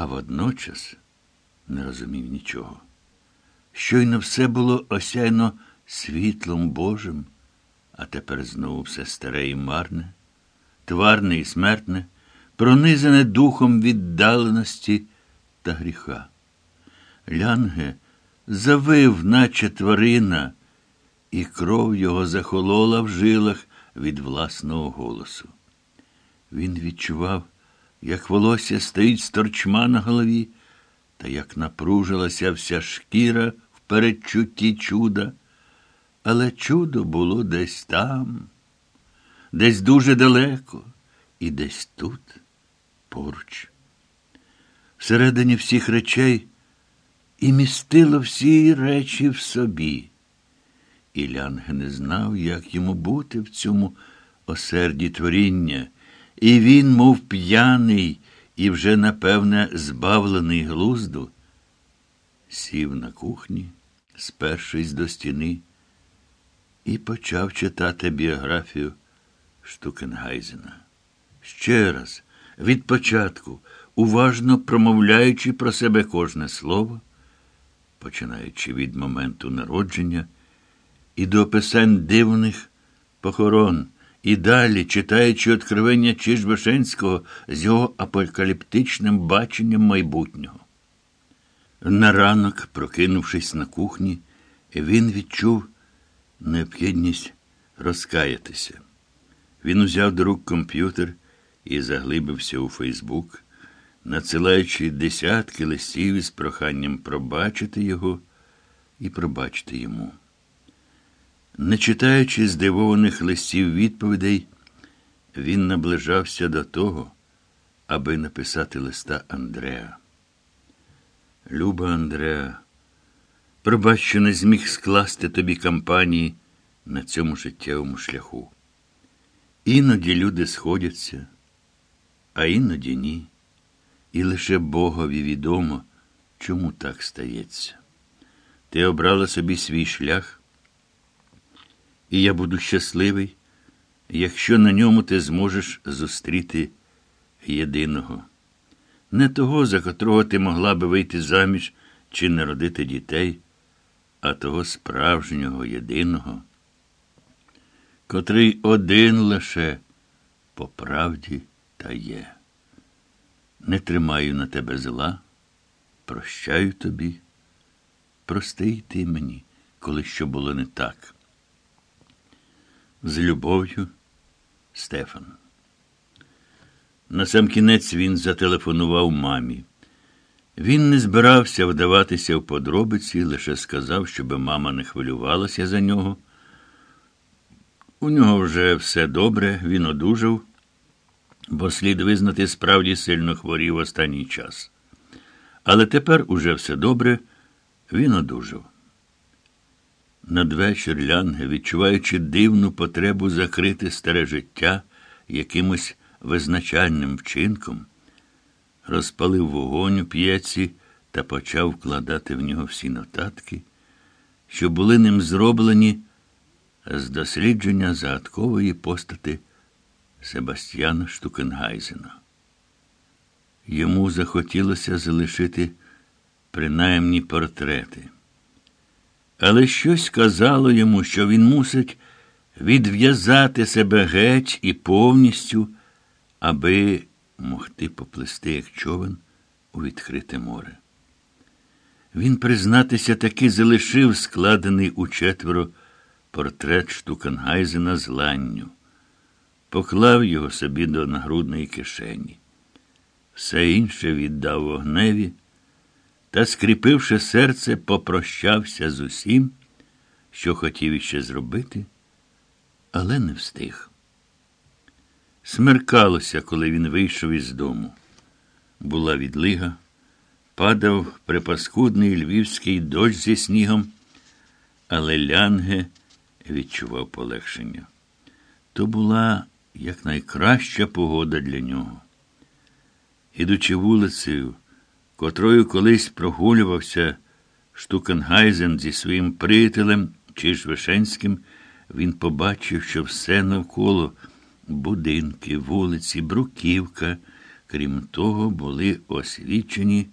а водночас не розумів нічого. Щойно все було осяйно світлом Божим, а тепер знову все старе і марне, тварне і смертне, пронизане духом віддаленості та гріха. Лянге завив, наче тварина, і кров його захолола в жилах від власного голосу. Він відчував, як волосся стоїть з торчма на голові, та як напружилася вся шкіра в передчутті чуда. Але чудо було десь там, десь дуже далеко, і десь тут, поруч. Всередині всіх речей і містило всі речі в собі. І Лянг не знав, як йому бути в цьому осерді творіння, і він, мов п'яний і вже, напевне, збавлений глузду, сів на кухні, спершись до стіни, і почав читати біографію Штукенгайзена. Ще раз, від початку, уважно промовляючи про себе кожне слово, починаючи від моменту народження і до описань дивних похорон, і далі, читаючи откровення Чижбашенського з його апокаліптичним баченням майбутнього. На ранок, прокинувшись на кухні, він відчув необхідність розкаятися. Він узяв до рук комп'ютер і заглибився у Фейсбук, надсилаючи десятки листів із проханням пробачити його і пробачити йому. Не читаючи здивованих листів відповідей, він наближався до того, аби написати листа Андреа. Люба Андреа, пробач, що не зміг скласти тобі кампанії на цьому життєвому шляху. Іноді люди сходяться, а іноді ні. І лише Богові відомо, чому так стається. Ти обрала собі свій шлях, і я буду щасливий, якщо на ньому ти зможеш зустріти єдиного, не того, за котрого ти могла би вийти заміж чи народити дітей, а того справжнього єдиного котрий один лише по правді та є. Не тримаю на тебе зла, прощаю тобі, прости й ти мені, коли що було не так. З любов'ю, Стефан. На сам кінець він зателефонував мамі. Він не збирався вдаватися в подробиці, лише сказав, щоби мама не хвилювалася за нього. У нього вже все добре, він одужав, бо слід визнати, справді сильно хворів останній час. Але тепер уже все добре, він одужав. Надвечір Лянге, відчуваючи дивну потребу закрити старе життя якимось визначальним вчинком, розпалив вогонь у п'єці та почав вкладати в нього всі нотатки, що були ним зроблені з дослідження загадкової постати Себастьяна Штукенгайзена. Йому захотілося залишити принаймні портрети. Але щось казало йому, що він мусить відв'язати себе геть і повністю, аби могти поплисти, як човен, у відкрите море. Він, признатися, таки залишив складений у четверо портрет Штукенгайзена з ланню, поклав його собі до нагрудної кишені. Все інше віддав вогневі та, скріпивши серце, попрощався з усім, що хотів іще зробити, але не встиг. Смеркалося, коли він вийшов із дому. Була відлига, падав припаскудний львівський дощ зі снігом, але лянге відчував полегшення. То була якнайкраща погода для нього. Ідучи вулицею, котрою колись прогулювався Штукенгайзен зі своїм приятелем Чижвишенським, він побачив, що все навколо будинки, вулиці, бруківка, Крім того, були освічені